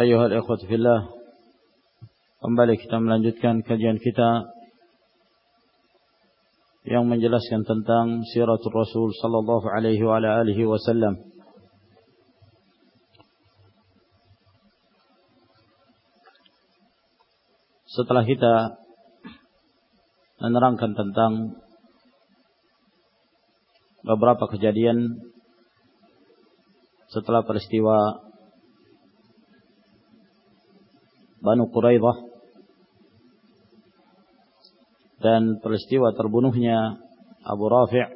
Ayuhal ikhwat fillah Kembali kita melanjutkan kajian kita Yang menjelaskan tentang Siratul Rasul Sallallahu alaihi wa alihi wasallam. Setelah kita Menerangkan tentang Beberapa kejadian Setelah peristiwa Banu Quraidah. Dan peristiwa terbunuhnya Abu Rafi'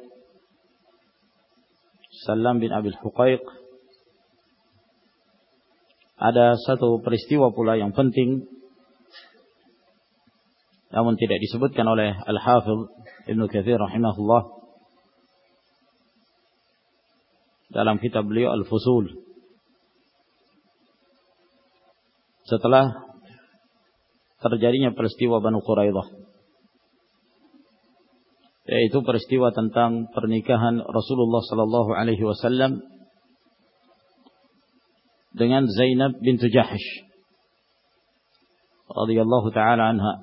Salam bin Abil Huqaiq. Ada satu peristiwa pula yang penting namun tidak disebutkan oleh Al-Hafidh Ibn Kathir rahimahullah dalam kitab beliau Al-Fusul. Setelah terjadinya peristiwa Banu Quraidah. Yaitu peristiwa tentang pernikahan Rasulullah sallallahu alaihi wasallam dengan Zainab bintu Jahsh radhiyallahu taala anha.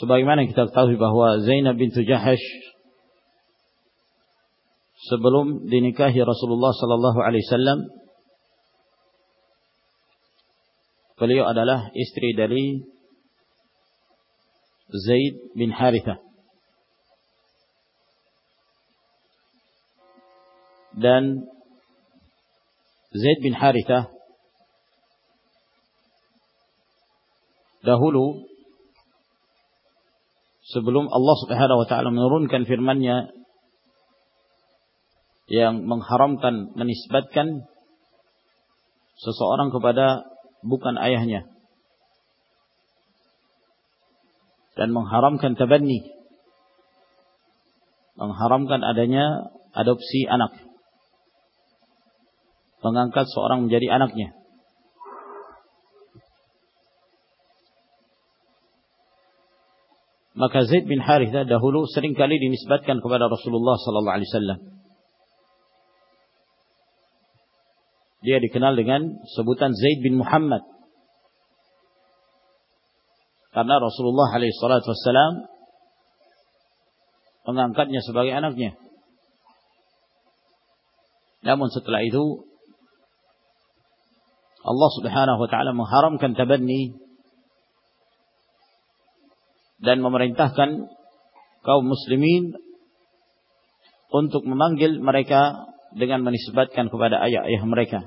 Sebagaimana kita ketahui bahwa Zainab bintu Jahsh sebelum dinikahi Rasulullah sallallahu alaihi wasallam Beliau adalah istri dari Zaid bin Harithah. Dan Zaid bin Harithah dahulu sebelum Allah Subhanahu wa taala menurunkan firman-Nya yang mengharamkan menisbatkan seseorang kepada bukan ayahnya. Dan mengharamkan tabanni. Mengharamkan adanya adopsi anak. Mengangkat seorang menjadi anaknya. Maka Zaid bin Harithah dahulu sering kali dinisbatkan kepada Rasulullah sallallahu alaihi wasallam Dia dikenal dengan sebutan Zaid bin Muhammad. Karena Rasulullah SAW mengangkatnya sebagai anaknya. Namun setelah itu Allah Subhanahu wa taala mengharamkan tabanni dan memerintahkan kaum muslimin untuk memanggil mereka dengan menisbatkan kepada ayah-ayah mereka.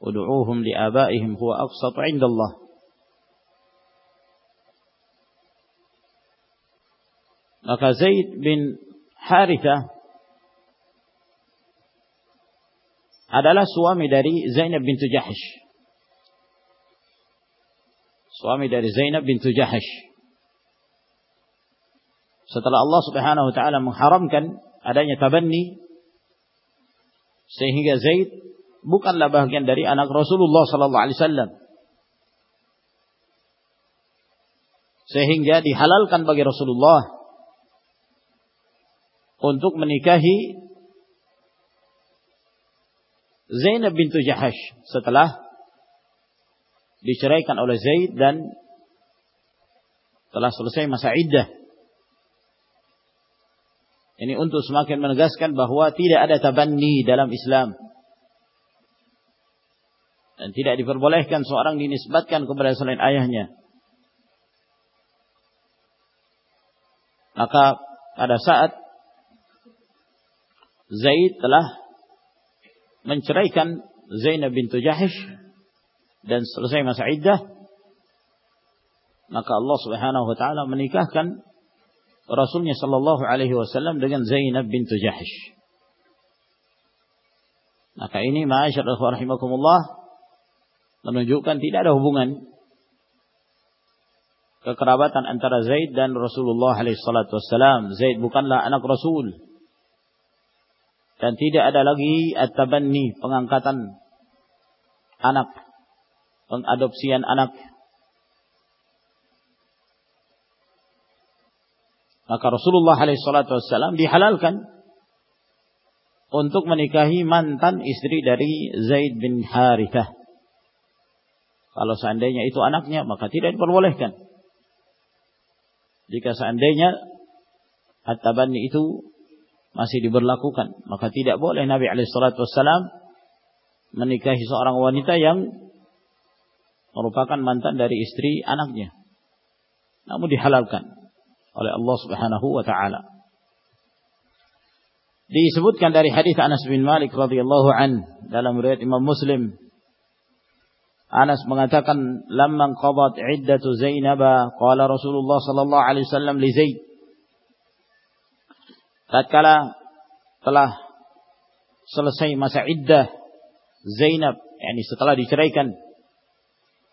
Udu'uhum li'abaihim huwa aqsatu 'indallah. Maka Zaid bin Harithah adalah suami dari Zainab bintu Jahsh. Suami dari Zainab bintu Jahsh. Setelah Allah Subhanahu wa taala mengharamkan adanya tabanni sehingga Zaid bukanlah bagian dari anak Rasulullah sallallahu alaihi wasallam. Sehingga dihalalkan bagi Rasulullah untuk menikahi Zainab bintu Jahash setelah diceraikan oleh Zaid dan telah selesai masa iddah. Ini untuk semakin menegaskan bahwa tidak ada tabanni dalam Islam. Dan tidak diperbolehkan seorang dinisbatkan kepada selain ayahnya. Maka pada saat Zaid telah menceraikan Zainab bintu Jahish dan selesai masa iddah, maka Allah Subhanahu wa taala menikahkan Rasulnya Shallallahu Alaihi Wasallam dengan Zainab bintu Jahsh. Maka ini ma'asyar rahimakumullah menunjukkan tidak ada hubungan kekerabatan antara Zaid dan Rasulullah alaihissalatu wassalam. Zaid bukanlah anak Rasul. Dan tidak ada lagi at-tabanni, pengangkatan anak, pengadopsian anak. Maka Rasulullah wassalam dihalalkan untuk menikahi mantan istri dari Zaid bin Harithah. Kalau seandainya itu anaknya, maka tidak diperbolehkan. Jika seandainya at-tabanni itu masih diberlakukan, maka tidak boleh Nabi wassalam menikahi seorang wanita yang merupakan mantan dari istri anaknya. Namun dihalalkan oleh Allah Subhanahu wa taala. Disebutkan dari hadis Anas bin Malik radhiyallahu an dalam riwayat Imam Muslim Anas mengatakan lamman qadat iddatu Zainab qala Rasulullah sallallahu alaihi wasallam li Zaid tatkala telah selesai masa iddah Zainab yakni setelah diceraikan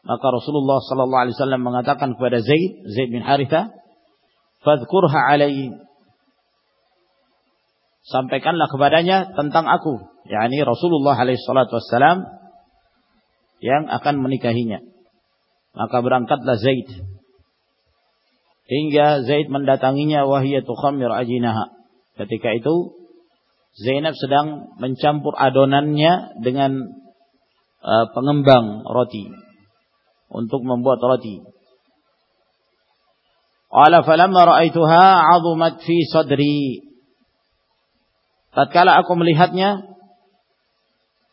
maka Rasulullah sallallahu alaihi wasallam mengatakan kepada Zaid Zaid bin Haritha fadhkurha alaihi. Sampaikanlah kepadanya tentang aku yakni Rasulullah alaihi salatu wassalam yang akan menikahinya. Maka berangkatlah Zaid. Hingga Zaid mendatanginya wahiyya tukhammir ajinaha. Ketika itu Zainab sedang mencampur adonannya dengan uh, pengembang roti untuk membuat roti. Qala falamma ra'aituha 'azumat fi sadri tatkala aku melihatnya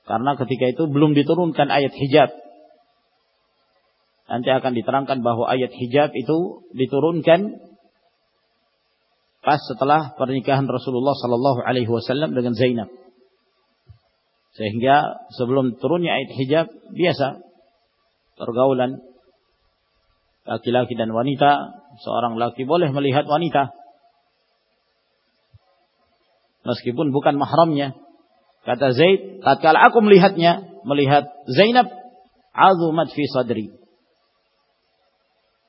karena ketika itu belum diturunkan ayat hijab. Nanti akan diterangkan bahwa ayat hijab itu diturunkan pas setelah pernikahan Rasulullah sallallahu alaihi wasallam dengan Zainab. Sehingga sebelum turunnya ayat hijab biasa pergaulan laki-laki dan wanita, seorang laki boleh melihat wanita meskipun bukan mahramnya. Kata Zaid, tatkala aku melihatnya, melihat Zainab, azumat fi sadri.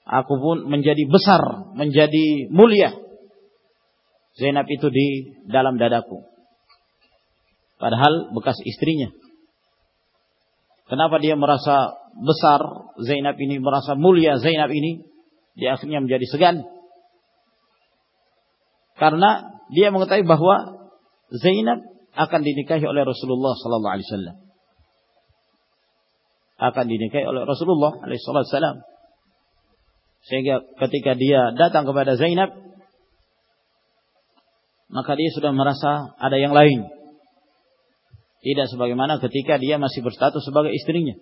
Aku pun menjadi besar, menjadi mulia. Zainab itu di dalam dadaku. Padahal bekas istrinya. Kenapa dia merasa besar Zainab ini, merasa mulia Zainab ini? Dia akhirnya menjadi segan. Karena dia mengetahui bahwa Zainab akan dinikahi oleh Rasulullah sallallahu alaihi wasallam. Akan dinikahi oleh Rasulullah alaihi wasallam. Sehingga ketika dia datang kepada Zainab maka dia sudah merasa ada yang lain. Tidak sebagaimana ketika dia masih berstatus sebagai istrinya.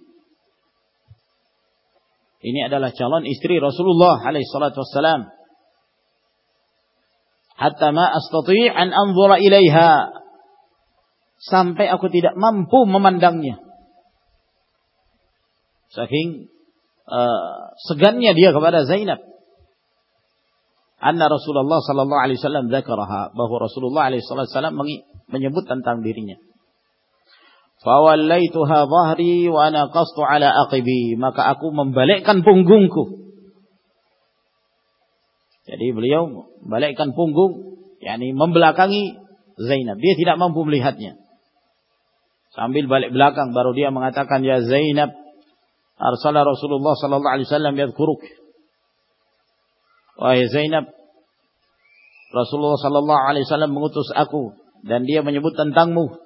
Ini adalah calon istri Rasulullah alaihi salatu wasallam hatta ma astati' an anzura ilaiha. Sampai aku tidak mampu memandangnya. Saking uh, segannya dia kepada Zainab. Anna Rasulullah sallallahu alaihi wasallam dzakaraha. Bahwa Rasulullah alaihi wasallam menyebut tentang dirinya fawallaituha dhahri wa ana qastu ala aqibi maka aku membalikkan punggungku jadi beliau balikkan punggung, yakni membelakangi Zainab. Dia tidak mampu melihatnya. Sambil balik belakang baru dia mengatakan ya Zainab arsala Rasulullah sallallahu alaihi wasallam yadhkuruk. Wahai Zainab Rasulullah sallallahu alaihi wasallam mengutus aku dan dia menyebut tentangmu.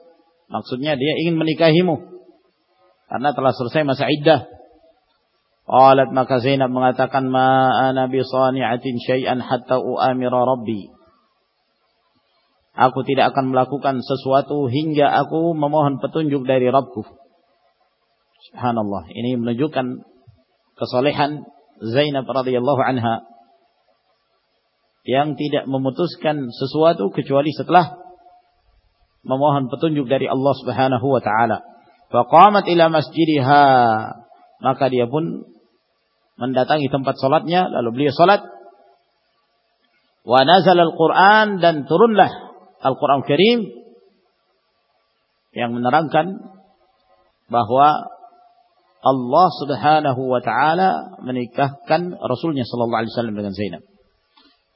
Maksudnya dia ingin menikahimu. Karena telah selesai masa iddah. Qalat maka Zainab mengatakan ma ana bi sani'atin syai'an hatta uamira rabbi. Aku tidak akan melakukan sesuatu hingga aku memohon petunjuk dari Rabbku. Subhanallah. Ini menunjukkan kesalehan Zainab radhiyallahu anha yang tidak memutuskan sesuatu kecuali setelah memohon petunjuk dari Allah Subhanahu wa taala. Faqamat ila masjidiha maka dia pun mendatangi tempat solatnya, lalu beliau solat. Wa nazal al-Quran dan turunlah Al-Quran Karim yang menerangkan bahwa Allah Subhanahu wa taala menikahkan Rasulnya sallallahu alaihi wasallam dengan Zainab.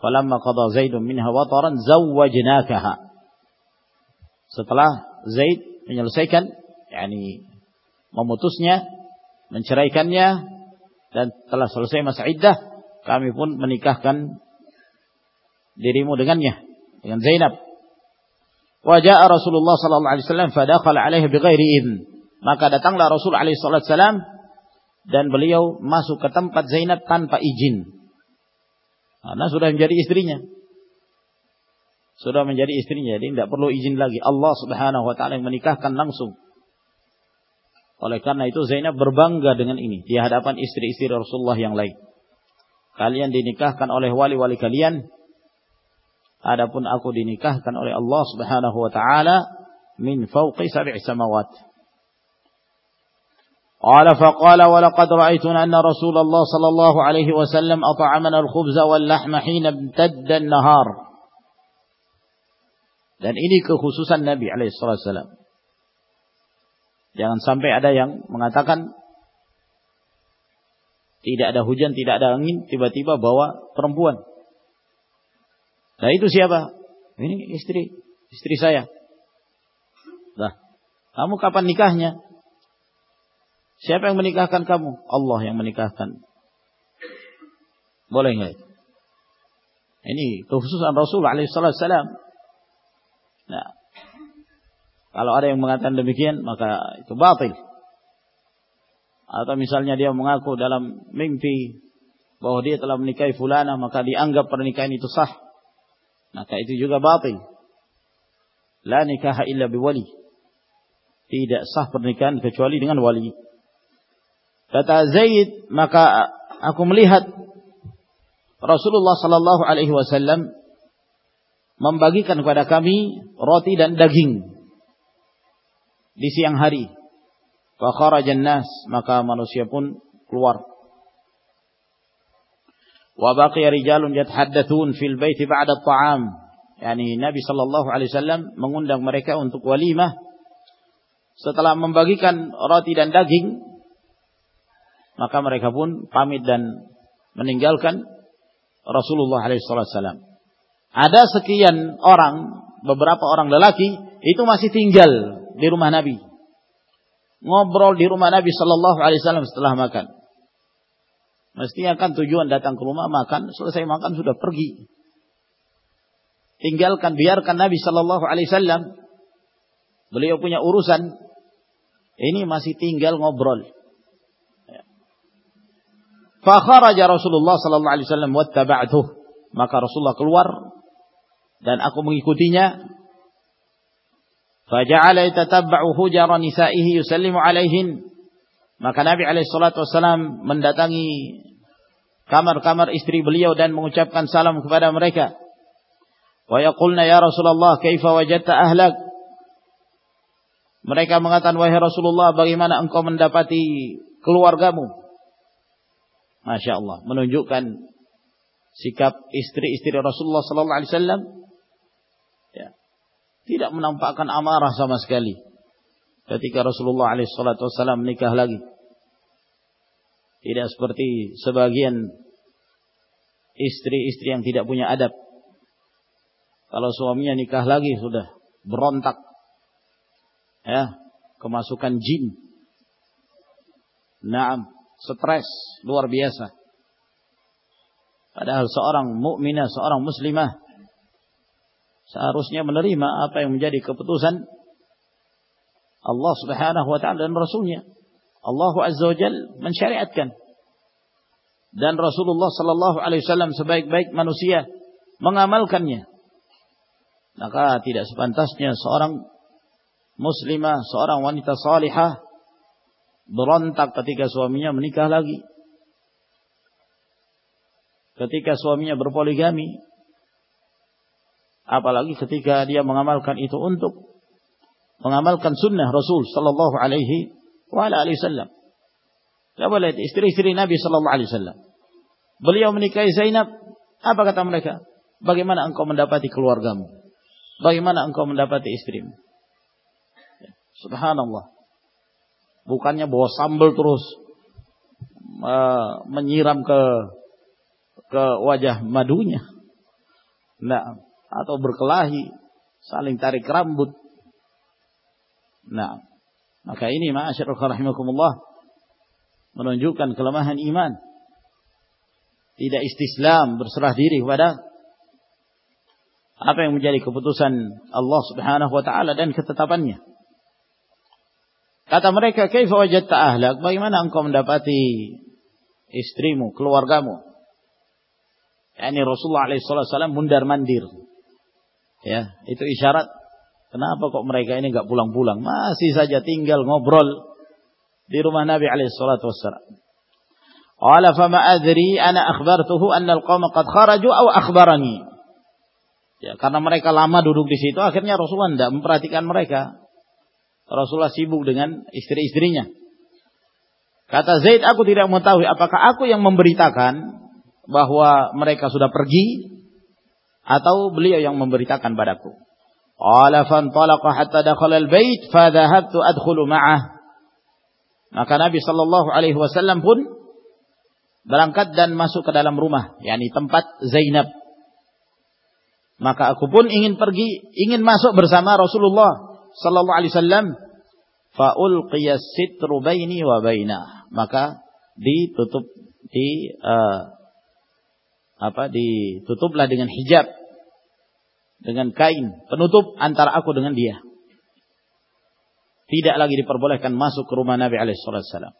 Falamma qada Zaidun minha wataran zawwajnakaha. Setelah Zaid menyelesaikan yakni memutusnya, menceraikannya dan telah selesai masa iddah, kami pun menikahkan dirimu dengannya dengan Zainab. Wajah Rasulullah sallallahu alaihi wasallam fadakhala alaihi bighairi idn. Maka datanglah Rasul alaihi wasallam dan beliau masuk ke tempat Zainab tanpa izin. Karena sudah menjadi istrinya Sudah menjadi istrinya, jadi tidak perlu izin lagi. Allah Subhanahu wa taala yang menikahkan langsung. Oleh karena itu Zainab berbangga dengan ini di hadapan istri-istri Rasulullah yang lain. Kalian dinikahkan oleh wali-wali kalian Adapun aku dinikahkan oleh Allah Subhanahu wa taala min fawqi sab'i samawat. قال فقال ولقد رأيتنا أن رسول الله صلى الله عليه وسلم أطعمنا الخبز واللحم حين امتد النهار dan ini kekhususan Nabi alaihissalam. Jangan sampai ada yang mengatakan tidak ada hujan, tidak ada angin, tiba-tiba bawa perempuan. Nah itu siapa? Ini istri, istri saya. Nah, kamu kapan nikahnya? Siapa yang menikahkan kamu? Allah yang menikahkan. Boleh nggak? Ini khususan Rasul alaihissalam. Nah, kalau ada yang mengatakan demikian, maka itu batil. Atau misalnya dia mengaku dalam mimpi bahwa dia telah menikahi fulana, maka dianggap pernikahan itu sah maka itu juga batil. La nikaha illa biwali. Tidak sah pernikahan kecuali dengan wali. Kata Zaid, maka aku melihat Rasulullah sallallahu alaihi wasallam membagikan kepada kami roti dan daging di siang hari. Wa kharajan nas, maka manusia pun keluar wa baqiya rijalun yatahaddatsun fil baiti ba'da at-ta'am. Yani Nabi sallallahu alaihi wasallam mengundang mereka untuk walimah setelah membagikan roti dan daging maka mereka pun pamit dan meninggalkan Rasulullah alaihi wasallam. Ada sekian orang, beberapa orang lelaki itu masih tinggal di rumah Nabi. Ngobrol di rumah Nabi sallallahu alaihi wasallam setelah makan. Mestinya kan tujuan datang ke rumah makan, selesai makan sudah pergi. Tinggalkan, biarkan Nabi Shallallahu Alaihi Wasallam. Beliau punya urusan. Ini masih tinggal ngobrol. Fakharaja Rasulullah Sallallahu Alaihi Wasallam wattaba'tuh. Maka Rasulullah keluar dan aku mengikutinya. Faja'ala yatatabba'u hujara nisa'ihi yusallimu alaihin. Maka Nabi Alaihissalam mendatangi kamar-kamar istri beliau dan mengucapkan salam kepada mereka. Wa yaqulna ya Rasulullah kaifa wajadta ahlak? Mereka mengatakan wahai Rasulullah bagaimana engkau mendapati keluargamu? Masya Allah menunjukkan sikap istri-istri Rasulullah Sallallahu Alaihi Wasallam tidak menampakkan amarah sama sekali ketika Rasulullah Wasallam menikah lagi. Tidak seperti sebagian istri-istri yang tidak punya adab. Kalau suaminya nikah lagi sudah berontak. Ya, kemasukan jin. Naam, stres luar biasa. Padahal seorang mukminah, seorang muslimah seharusnya menerima apa yang menjadi keputusan Allah Subhanahu wa taala dan rasulnya. Allah Azza wa Jal mensyariatkan. Dan Rasulullah sallallahu alaihi wasallam sebaik-baik manusia mengamalkannya. Maka tidak sepantasnya seorang muslimah, seorang wanita salihah berontak ketika suaminya menikah lagi. Ketika suaminya berpoligami, apalagi ketika dia mengamalkan itu untuk mengamalkan sunnah Rasul sallallahu alaihi wa wasallam. Coba lihat istri-istri Nabi sallallahu alaihi wasallam. Beliau menikahi Zainab, apa kata mereka? Bagaimana engkau mendapati keluargamu? Bagaimana engkau mendapati istrimu? Subhanallah. Bukannya bawa sambal terus menyiram ke ke wajah madunya. Nah, atau berkelahi, saling tarik rambut. Nah, maka ini ma'asyarul rahimakumullah menunjukkan kelemahan iman. Tidak istislam berserah diri kepada apa yang menjadi keputusan Allah Subhanahu wa taala dan ketetapannya. Kata mereka, "Kaifa wajadta ahlak?" Bagaimana engkau mendapati istrimu, keluargamu? Yani Rasulullah alaihi mundar-mandir. Ya, itu isyarat kenapa kok mereka ini enggak pulang-pulang? Masih saja tinggal ngobrol di rumah Nabi alaihi salatu wassalam. Qala fama adri ana akhbartuhu anna al-qauma qad kharaju aw akhbarani. Ya, karena mereka lama duduk di situ, akhirnya Rasulullah tidak memperhatikan mereka. Rasulullah sibuk dengan istri-istrinya. Kata Zaid, aku tidak mengetahui apakah aku yang memberitakan bahwa mereka sudah pergi atau beliau yang memberitakan padaku. Qala fantalaqa hatta dakhala al-bait fa dhahabtu adkhulu ma'ah. Maka Nabi sallallahu alaihi wasallam pun berangkat dan masuk ke dalam rumah, yakni tempat Zainab. Maka aku pun ingin pergi, ingin masuk bersama Rasulullah sallallahu alaihi wasallam fa ulqiya sitru baini wa bainah maka ditutup di uh, apa ditutuplah dengan hijab. Dengan kain. Penutup antara aku dengan dia. Tidak lagi diperbolehkan masuk ke rumah Nabi alaihi wasallam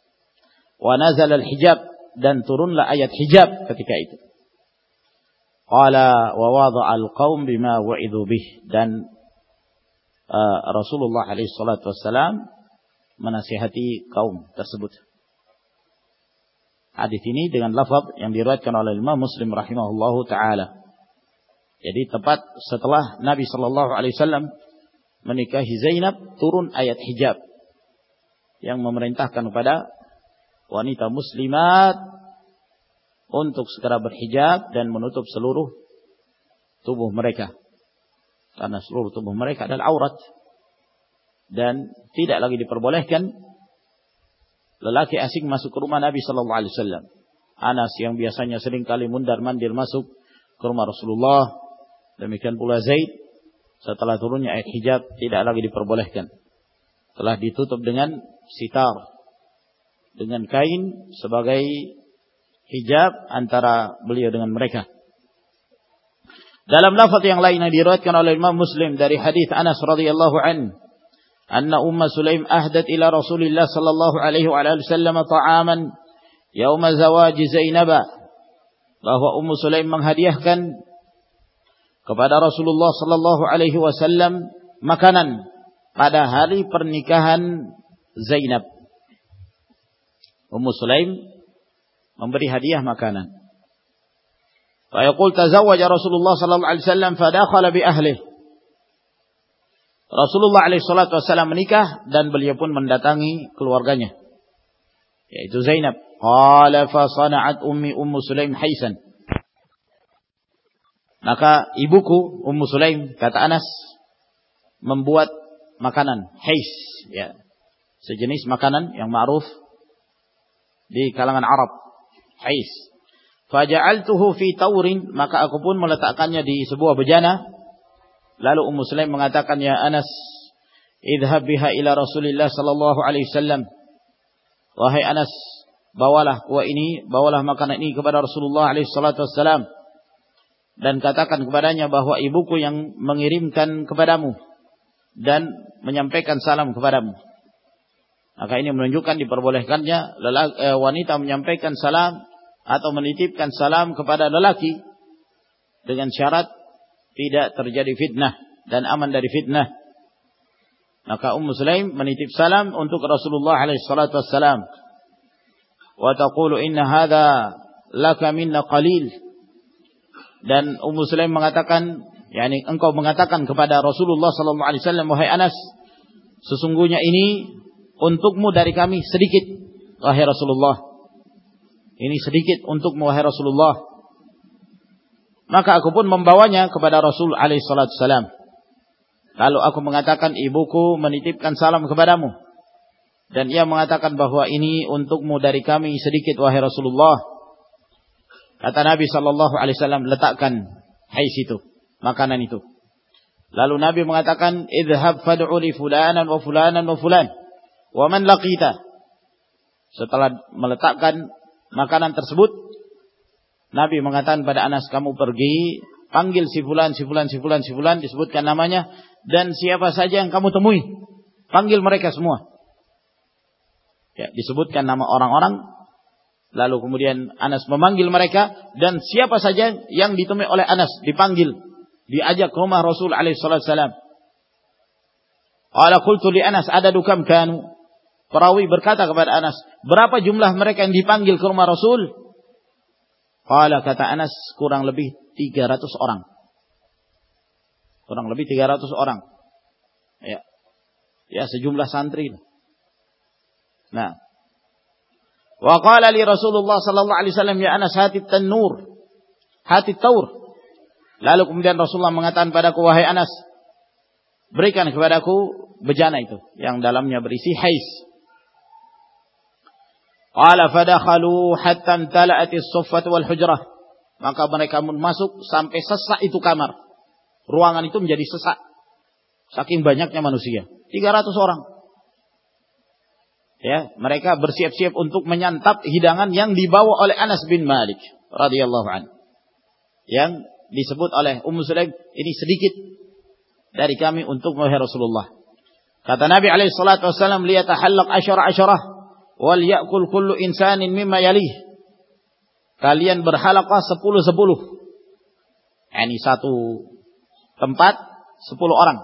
wa nazala al-hijab dan turunlah ayat hijab ketika itu. Qala wa wada'a al-qaum bima wa'idhu bih. Dan uh, Rasulullah alaihi wassalam menasihati kaum tersebut. Hadis ini dengan lafaz yang diriwayatkan oleh Imam Muslim rahimahullahu taala. Jadi tepat setelah Nabi sallallahu alaihi wasallam menikahi Zainab turun ayat hijab yang memerintahkan kepada wanita muslimat untuk segera berhijab dan menutup seluruh tubuh mereka karena seluruh tubuh mereka adalah aurat dan tidak lagi diperbolehkan lelaki asing masuk ke rumah Nabi sallallahu alaihi wasallam. Anas yang biasanya sering kali mundar-mandir masuk ke rumah Rasulullah, demikian pula Zaid setelah turunnya ayat hijab tidak lagi diperbolehkan. Telah ditutup dengan sitar dengan kain sebagai hijab antara beliau dengan mereka. Dalam lafaz yang lain yang diriwayatkan oleh Imam Muslim dari hadis Anas radhiyallahu an, anna umma Sulaim ahdat ila Rasulillah sallallahu alaihi wa alihi وسلم طعاما يوم زواج زينب. bahwa Ummu Sulaim menghadiahkan kepada Rasulullah sallallahu alaihi وسلم makanan pada hari pernikahan Zainab. Ummu Sulaim memberi hadiah makanan. Fa yaqul tazawwaja Rasulullah sallallahu alaihi wasallam fa dakhala bi ahlihi Rasulullah wasallam menikah dan beliau pun mendatangi keluarganya yaitu Zainab. Qala fa sana'at ummi Ummu Sulaim haisan. Maka ibuku Ummu Sulaim kata Anas membuat makanan hais ya. Sejenis makanan yang ma'ruf di kalangan Arab. Hais. Faja'altuhu fi taurin, maka aku pun meletakkannya di sebuah bejana. Lalu Ummu Sulaim mengatakan, "Ya Anas, idhab biha ila Rasulillah sallallahu alaihi wasallam." Wahai Anas, bawalah kuah ini, bawalah makanan ini kepada Rasulullah alaihi salatu wasallam dan katakan kepadanya bahwa ibuku yang mengirimkan kepadamu dan menyampaikan salam kepadamu. Maka ini menunjukkan diperbolehkannya eh, wanita menyampaikan salam atau menitipkan salam kepada lelaki dengan syarat tidak terjadi fitnah dan aman dari fitnah. Maka Ummu Sulaim menitip salam untuk Rasulullah alaihi salatu wassalam. Wa taqulu inna hadha laka minna qalil. Dan Ummu Sulaim mengatakan, yakni engkau mengatakan kepada Rasulullah sallallahu alaihi wasallam wahai Anas, sesungguhnya ini untukmu dari kami sedikit wahai Rasulullah. Ini sedikit untuk wahai Rasulullah. Maka aku pun membawanya kepada Rasul alaihi salatu salam. Lalu aku mengatakan ibuku menitipkan salam kepadamu. Dan ia mengatakan bahwa ini untukmu dari kami sedikit wahai Rasulullah. Kata Nabi sallallahu alaihi wasallam, letakkan hais itu, makanan itu. Lalu Nabi mengatakan, "Idhhab fad'u li fulanan wa fulanan wa fulan wa man laqita." Setelah meletakkan makanan tersebut, Nabi mengatakan pada Anas, "Kamu pergi panggil si fulan, si fulan, si fulan, si fulan, disebutkan namanya dan siapa saja yang kamu temui, panggil mereka semua." Ya, disebutkan nama orang-orang lalu kemudian Anas memanggil mereka dan siapa saja yang ditemui oleh Anas dipanggil, diajak ke rumah Rasul alaihi salam. Qala qultu li Anas adadukam kanu? Perawi berkata kepada Anas, berapa jumlah mereka yang dipanggil ke rumah Rasul? Qala kata Anas kurang lebih 300 orang. Kurang lebih 300 orang. Ya. Ya sejumlah santri. Nah. Wa qala li Rasulullah sallallahu alaihi wasallam ya Anas hati tanur. Hati taur. Lalu kemudian Rasulullah mengatakan padaku wahai Anas, berikan kepadaku bejana itu yang dalamnya berisi hais. Qala fadakhalu hatta tala'at as-suffah wal. Maka mereka pun masuk sampai sesak itu kamar. Ruangan itu menjadi sesak. Saking banyaknya manusia. 300 orang. Ya, mereka bersiap-siap untuk menyantap hidangan yang dibawa oleh Anas bin Malik radhiyallahu an. Yang disebut oleh Ummu Sulaim ini sedikit dari kami untuk wahai Rasulullah. Kata Nabi alaihi salatu wasallam liyatahallaq asyara asyarah wal ya'kul kullu insanin mimma yalih. Kalian berhalaqah sepuluh sepuluh. Ini satu tempat sepuluh orang.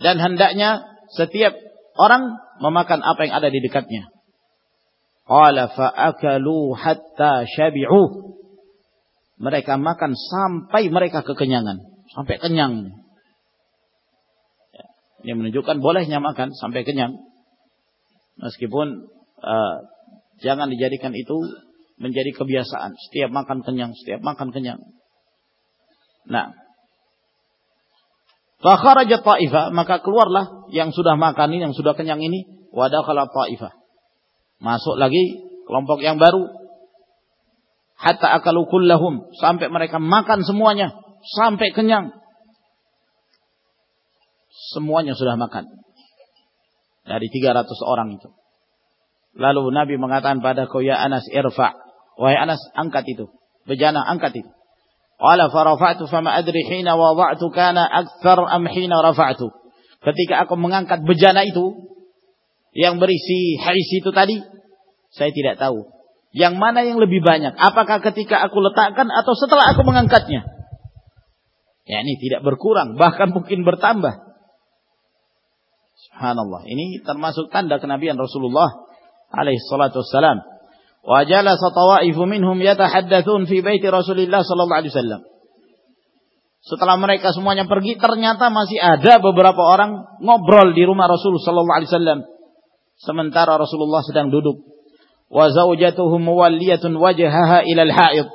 Dan hendaknya setiap orang memakan apa yang ada di dekatnya. Qala fa'akalu hatta syabi'u. Mereka makan sampai mereka kekenyangan, sampai kenyang. Ya, ini menunjukkan bolehnya makan sampai kenyang. Meskipun uh, jangan dijadikan itu menjadi kebiasaan. Setiap makan kenyang, setiap makan kenyang. Nah, Fakharajat ta'ifah, maka keluarlah yang sudah makan ini, yang sudah kenyang ini, wadakhala ta'ifah. Masuk lagi kelompok yang baru. Hatta akalu kullahum, sampai mereka makan semuanya, sampai kenyang. Semuanya sudah makan. Dari 300 orang itu. Lalu Nabi mengatakan pada ya Anas irfa. Wahai Anas, angkat itu. Bejana, angkat itu. Qala farafa'tu fama adri hina wada'tu kana akthar am hina rafa'tu. Ketika aku mengangkat bejana itu yang berisi hais itu tadi, saya tidak tahu. Yang mana yang lebih banyak? Apakah ketika aku letakkan atau setelah aku mengangkatnya? Ya ini tidak berkurang, bahkan mungkin bertambah. Subhanallah. Ini termasuk tanda kenabian Rasulullah alaihi salatu wassalam. Wa jalasa tawaifu minhum yatahaddatsun fi baiti Rasulillah sallallahu alaihi wasallam. Setelah mereka semuanya pergi, ternyata masih ada beberapa orang ngobrol di rumah Rasul sallallahu alaihi wasallam. Sementara Rasulullah sedang duduk. Wa zaujatuhu muwalliyatun wajhaha ila al-ha'id.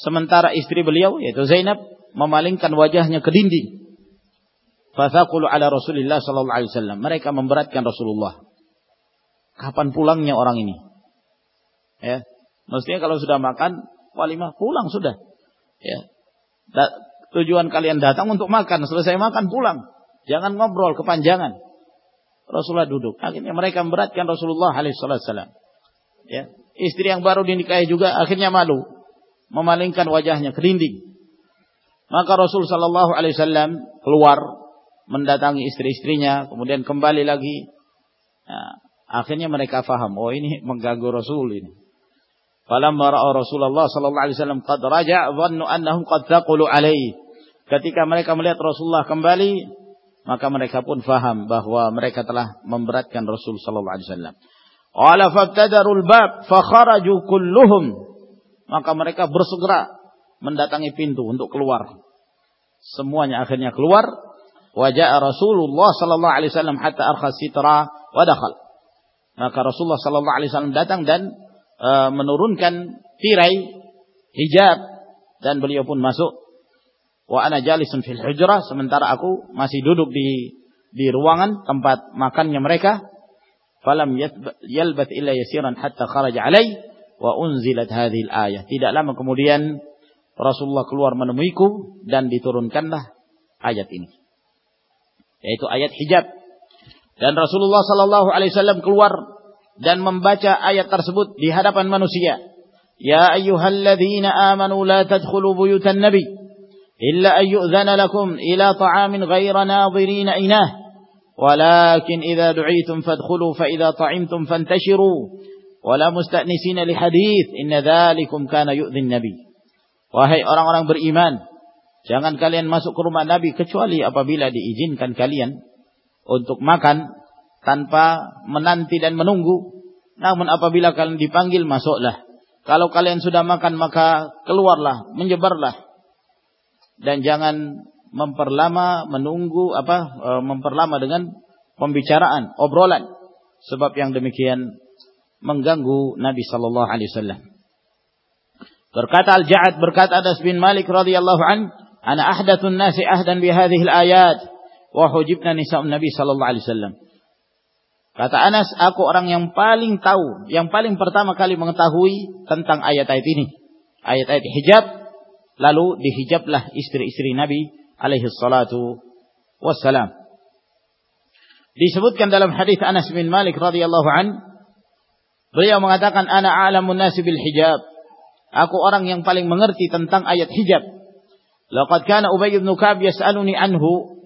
Sementara istri beliau yaitu Zainab memalingkan wajahnya ke dinding. Fathaqulu ala Rasulillah sallallahu alaihi wasallam. Mereka memberatkan Rasulullah. Kapan pulangnya orang ini? Ya. Mestinya kalau sudah makan walimah pulang sudah. Ya. Da, tujuan kalian datang untuk makan, selesai makan pulang. Jangan ngobrol kepanjangan. Rasulullah duduk. Akhirnya mereka memberatkan Rasulullah alaihissalam. Ya. Istri yang baru dinikahi juga akhirnya malu. Memalingkan wajahnya ke dinding. Maka Rasul sallallahu alaihi wasallam keluar mendatangi istri-istrinya, kemudian kembali lagi. Nah, akhirnya mereka faham, oh ini mengganggu Rasul ini. Falamma ra'a Rasulullah sallallahu alaihi wasallam qad raja' dhannu annahum qad taqulu alaihi. Ketika mereka melihat Rasulullah kembali, maka mereka pun faham bahwa mereka telah memberatkan Rasul sallallahu alaihi wasallam. Qala fabtadarul bab kulluhum. Maka mereka bersegera mendatangi pintu untuk keluar. Semuanya akhirnya keluar. Wajah Rasulullah sallallahu alaihi wasallam hatta arkha sitra wa dakhal. Maka Rasulullah sallallahu alaihi wasallam datang dan uh, menurunkan tirai hijab dan beliau pun masuk. wa ana jalisun fil hujrah sementara aku masih duduk di di ruangan tempat makannya mereka falam yalbath illa yasiran hatta kharaja alai wa unzilat hadhil ayah tidak lama kemudian Rasulullah keluar menemuiku dan diturunkanlah ayat ini yaitu ayat hijab dan Rasulullah sallallahu alaihi wasallam keluar dan membaca ayat tersebut di hadapan manusia ya ayyuhalladzina amanu la tadkhulu buyutan nabi إلا أن يؤذن لكم إلى طعام غير ناظرين إناه ولكن إذا دعيتم فادخلوا فإذا طعمتم فانتشروا ولا مستأنسين لحديث إن ذلكم كان يؤذي النبي Wahai orang-orang beriman, jangan kalian masuk ke rumah Nabi kecuali apabila diizinkan kalian untuk makan tanpa menanti dan menunggu. Namun apabila kalian dipanggil masuklah. Kalau kalian sudah makan maka keluarlah, menyebarlah dan jangan memperlama menunggu apa e, memperlama dengan pembicaraan obrolan sebab yang demikian mengganggu Nabi sallallahu alaihi wasallam berkata Al-Ja'ad berkata Anas bin Malik radhiyallahu an ana ahdatsun nasi ahdan bi hadhihi al-ayat wa hujibna nisa'un Nabi sallallahu alaihi wasallam Kata Anas, aku orang yang paling tahu, yang paling pertama kali mengetahui tentang ayat-ayat ini. Ayat-ayat hijab lalu dihijablah istri-istri Nabi alaihi salatu wassalam. Disebutkan dalam hadis Anas bin Malik radhiyallahu an, beliau mengatakan ana a'lamun nasi bil hijab. Aku orang yang paling mengerti tentang ayat hijab. Laqad kana Ubay bin Ka'ab yas'aluni anhu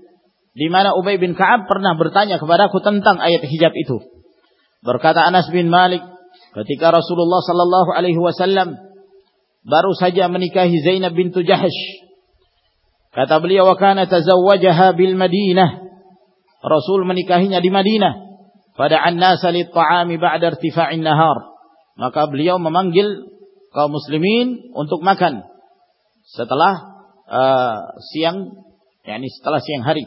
di mana Ubay bin Ka'ab pernah bertanya kepadaku tentang ayat hijab itu. Berkata Anas bin Malik, ketika Rasulullah sallallahu alaihi wasallam baru saja menikahi Zainab bintu Jahash. Kata beliau wa kana tazawwajaha bil Madinah. Rasul menikahinya di Madinah. Pada an-nasa lit-ta'ami ba'da irtifa'in nahar. Maka beliau memanggil kaum muslimin untuk makan setelah uh, siang yakni setelah siang hari.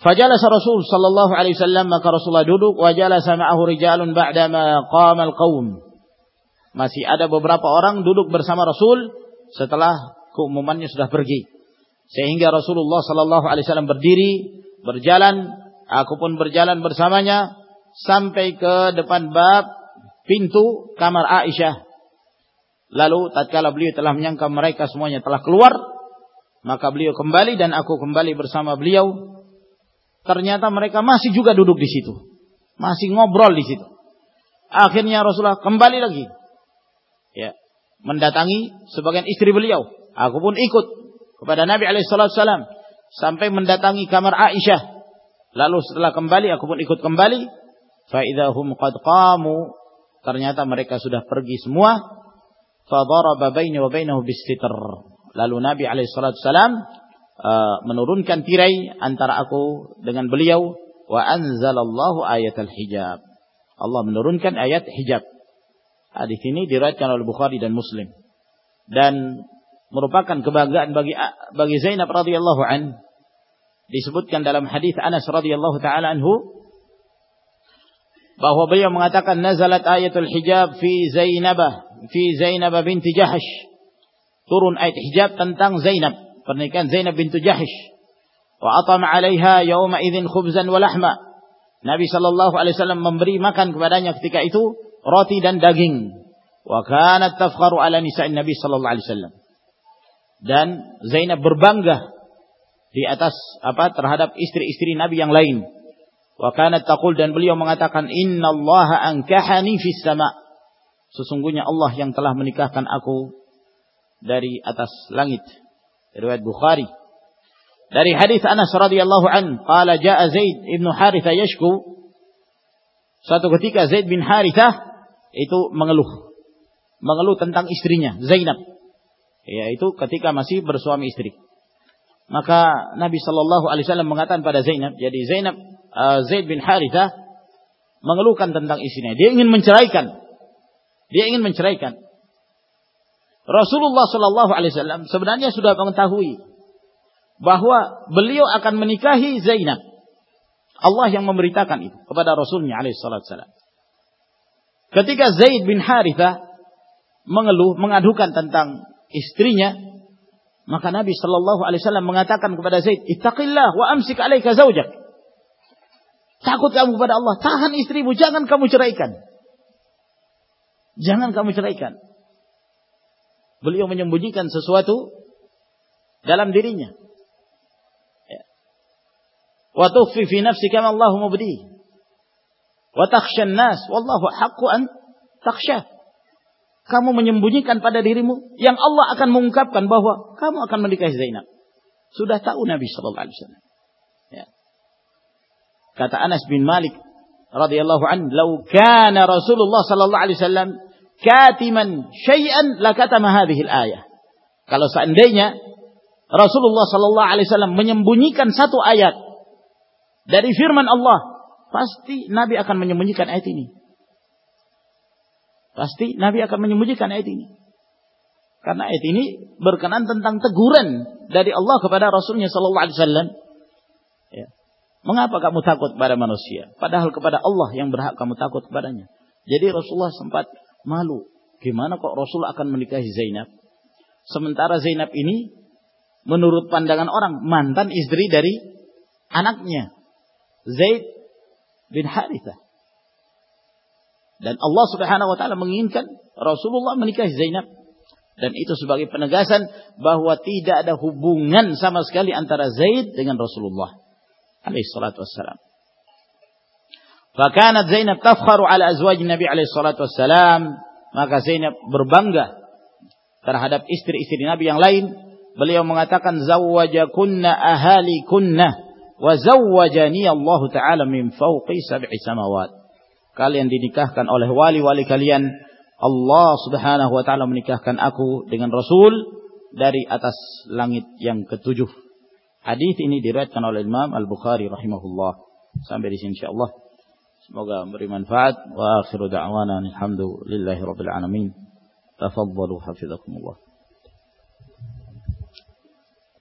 Fajalasa Rasul sallallahu alaihi wasallam maka Rasulullah duduk wa jalasa ma'ahu rijalun ba'dama qama al-qaum masih ada beberapa orang duduk bersama Rasul setelah keumumannya sudah pergi. Sehingga Rasulullah sallallahu alaihi wasallam berdiri, berjalan, aku pun berjalan bersamanya sampai ke depan bab pintu kamar Aisyah. Lalu tatkala beliau telah menyangka mereka semuanya telah keluar, maka beliau kembali dan aku kembali bersama beliau. Ternyata mereka masih juga duduk di situ. Masih ngobrol di situ. Akhirnya Rasulullah kembali lagi ya mendatangi sebagian istri beliau. Aku pun ikut kepada Nabi Alaihissalam sampai mendatangi kamar Aisyah. Lalu setelah kembali aku pun ikut kembali. Faidahum qad qamu. Ternyata mereka sudah pergi semua. Fadaraba baini wa bainahu. Lalu Nabi Alaihissalam uh, menurunkan tirai antara aku dengan beliau. Wa anzalallahu ayat al-hijab. Allah menurunkan ayat hijab. Hadis ini diriwayatkan oleh Bukhari dan Muslim. Dan merupakan kebanggaan bagi bagi Zainab radhiyallahu an disebutkan dalam hadis Anas radhiyallahu taala anhu bahwa beliau mengatakan nazalat ayatul hijab fi Zainab fi Zainab binti Jahash turun ayat hijab tentang Zainab pernikahan Zainab binti Jahash wa atama 'alaiha yawma idzin khubzan wa lahma Nabi sallallahu alaihi wasallam memberi makan kepadanya ketika itu roti dan daging. Wa kanat tafkharu ala nisa'in Nabi sallallahu alaihi wasallam. Dan Zainab berbangga di atas apa terhadap istri-istri Nabi yang lain. Wa kanat taqul dan beliau mengatakan innallaha ankahani fis sama. Sesungguhnya Allah yang telah menikahkan aku dari atas langit. Riwayat Bukhari. Dari hadis Anas radhiyallahu an, qala jaa Zaid ibn Harithah yashku. Suatu ketika Zaid bin Harithah itu mengeluh. Mengeluh tentang istrinya, Zainab. Yaitu ketika masih bersuami istri. Maka Nabi Shallallahu Alaihi Wasallam mengatakan pada Zainab, jadi Zainab uh, Zaid bin Harithah mengeluhkan tentang istrinya. Dia ingin menceraikan. Dia ingin menceraikan. Rasulullah Shallallahu Alaihi Wasallam sebenarnya sudah mengetahui bahwa beliau akan menikahi Zainab. Allah yang memberitakan itu kepada Rasulnya Alaihi Wasallam. Ketika Zaid bin Haritha mengeluh, mengadukan tentang istrinya, Maka Nabi Shallallahu Alaihi Wasallam mengatakan kepada Zaid, Ittaqillah wa amsik alaika zaujak. Takut kamu kepada Allah, tahan istrimu, jangan kamu ceraikan. Jangan kamu ceraikan. Beliau menyembunyikan sesuatu dalam dirinya. Ya. Wa tukhfi fi nafsika ma Allah mubdi. Wa takhsha nas wallahu haqqu an takhsha kamu menyembunyikan pada dirimu yang Allah akan mengungkapkan bahwa kamu akan menikahi Zainab. Sudah tahu Nabi sallallahu alaihi wasallam. Kata Anas bin Malik radhiyallahu an, "Lau kana Rasulullah sallallahu alaihi wasallam katiman syai'an lakatama hadhihi al-ayah." Kalau seandainya Rasulullah sallallahu alaihi wasallam menyembunyikan satu ayat dari firman Allah, pasti Nabi akan menyembunyikan ayat ini. Pasti Nabi akan menyembunyikan ayat ini. Karena ayat ini berkenan tentang teguran dari Allah kepada Rasulnya Sallallahu Alaihi Wasallam. Mengapa kamu takut pada manusia? Padahal kepada Allah yang berhak kamu takut kepadanya. Jadi Rasulullah sempat malu. Gimana kok Rasul akan menikahi Zainab? Sementara Zainab ini menurut pandangan orang mantan istri dari anaknya Zaid bin Harithah. Dan Allah Subhanahu wa taala menginginkan Rasulullah menikahi Zainab dan itu sebagai penegasan bahwa tidak ada hubungan sama sekali antara Zaid dengan Rasulullah alaihi salatu wassalam. Fakanat Zainab tafkharu ala azwaj Nabi alaihi salatu wassalam, maka Zainab berbangga terhadap istri-istri Nabi yang lain. Beliau mengatakan zawwajakunna ahalikunna wa zawwajani Allah taala min fawqi sab'i samawat kalian dinikahkan oleh wali-wali kalian Allah Subhanahu wa taala menikahkan aku dengan Rasul dari atas langit yang ketujuh. Hadis ini diriwayatkan oleh Imam Al-Bukhari rahimahullah. Sampai di sini insyaallah. Semoga memberi manfaat wa akhiru da'wana alhamdulillahi rabbil alamin. Tafadhalu hafizakumullah.